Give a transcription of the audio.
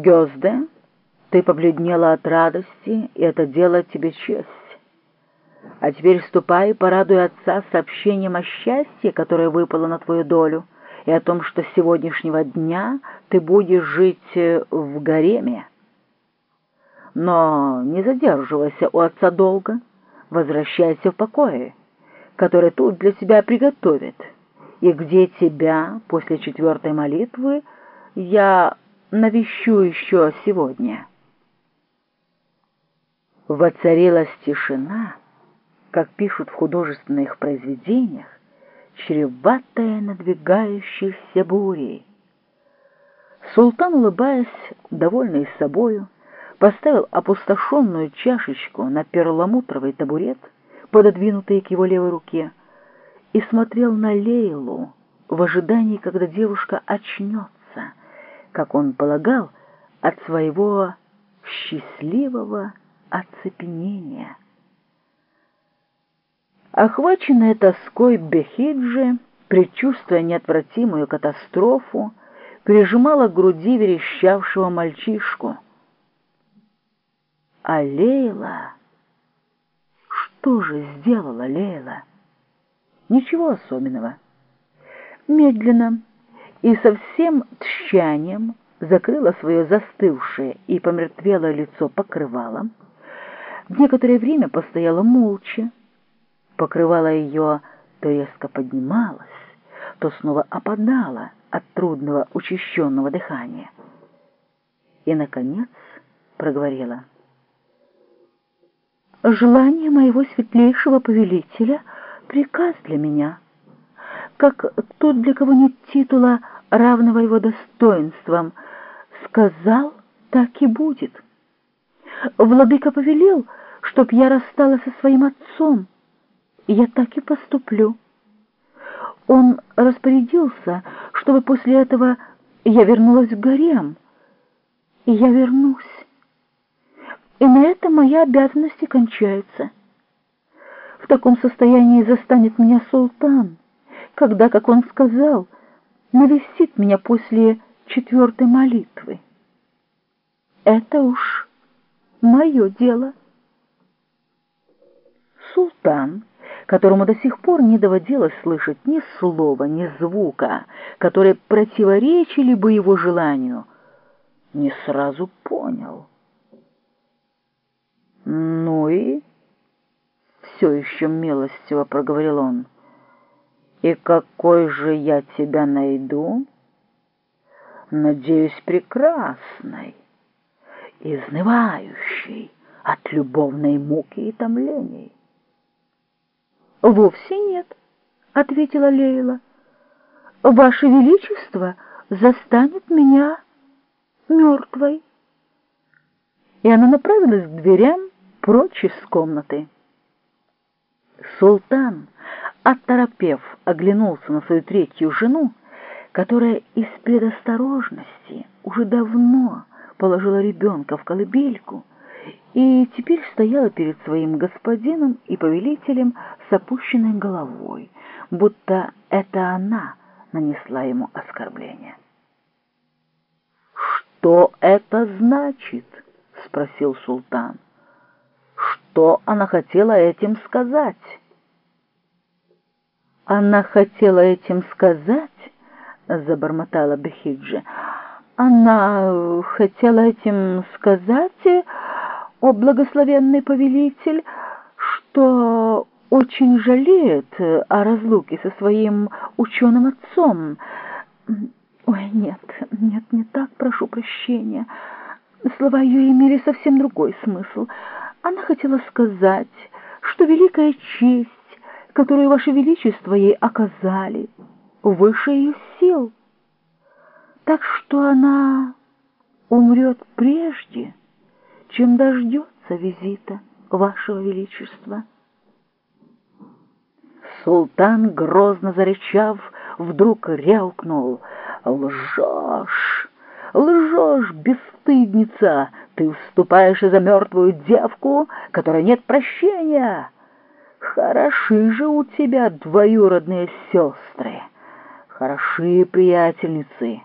Гёзде, ты побледнела от радости, и это делает тебе честь. А теперь ступай и порадуй отца сообщением о счастье, которое выпало на твою долю, и о том, что с сегодняшнего дня ты будешь жить э, в гареме. Но не задерживайся у отца долго, возвращайся в покое, который тут для тебя приготовит, и где тебя после четвертой молитвы я навещу еще сегодня». Воцарилась тишина, как пишут в художественных произведениях, чреватая надвигающейся бурей. Султан, улыбаясь, довольный собою, поставил опустошенную чашечку на перламутровый табурет, пододвинутый к его левой руке, и смотрел на Лейлу в ожидании, когда девушка очнется, как он полагал, от своего счастливого оцепенения. Охваченная тоской Бехиджи, предчувствуя неотвратимую катастрофу, прижимала к груди верещавшего мальчишку. А Лейла... Что же сделала Лейла? Ничего особенного. Медленно и со всем тщанием закрыла свое застывшее и помертвелое лицо покрывалом, некоторое время постояла молча, покрывало ее то резко поднималось, то снова опадало от трудного учащенного дыхания. И, наконец, проговорила. «Желание моего светлейшего повелителя — приказ для меня, как тот, для кого нет титула, равного его достоинствам, сказал, так и будет. Владыка повелел, чтоб я рассталась со своим отцом, я так и поступлю. Он распорядился, чтобы после этого я вернулась в гарем, и я вернусь. И на этом мои обязанности кончаются. В таком состоянии застанет меня султан, когда, как он сказал, навестит меня после четвертой молитвы. Это уж мое дело. Султан которому до сих пор не доводилось слышать ни слова, ни звука, которые противоречили бы его желанию, не сразу понял. «Ну и?» — все еще милостиво проговорил он. «И какой же я тебя найду?» «Надеюсь, прекрасной, изнывающей от любовной муки и томлений». «Вовсе нет», — ответила Лейла. «Ваше Величество застанет меня мертвой». И она направилась к дверям прочь из комнаты. Султан, оторопев, оглянулся на свою третью жену, которая из предосторожности уже давно положила ребенка в колыбельку, и теперь стояла перед своим господином и повелителем с опущенной головой, будто это она нанесла ему оскорбление. «Что это значит?» — спросил султан. «Что она хотела этим сказать?» «Она хотела этим сказать?» — забормотала Бехиджи. «Она хотела этим сказать...» о благословенный повелитель, что очень жалеет о разлуке со своим ученым отцом. Ой, нет, нет, не так, прошу прощения. Слова ее имели совсем другой смысл. Она хотела сказать, что великая честь, которую Ваше Величество ей оказали, выше ее сил. Так что она умрет прежде, чем дождется визита вашего величества. Султан, грозно зарычав, вдруг рявкнул. «Лжешь! Лжешь, бесстыдница! Ты уступаешь за мертвую девку, которой нет прощения! Хороши же у тебя двоюродные сестры, хороши приятельницы!»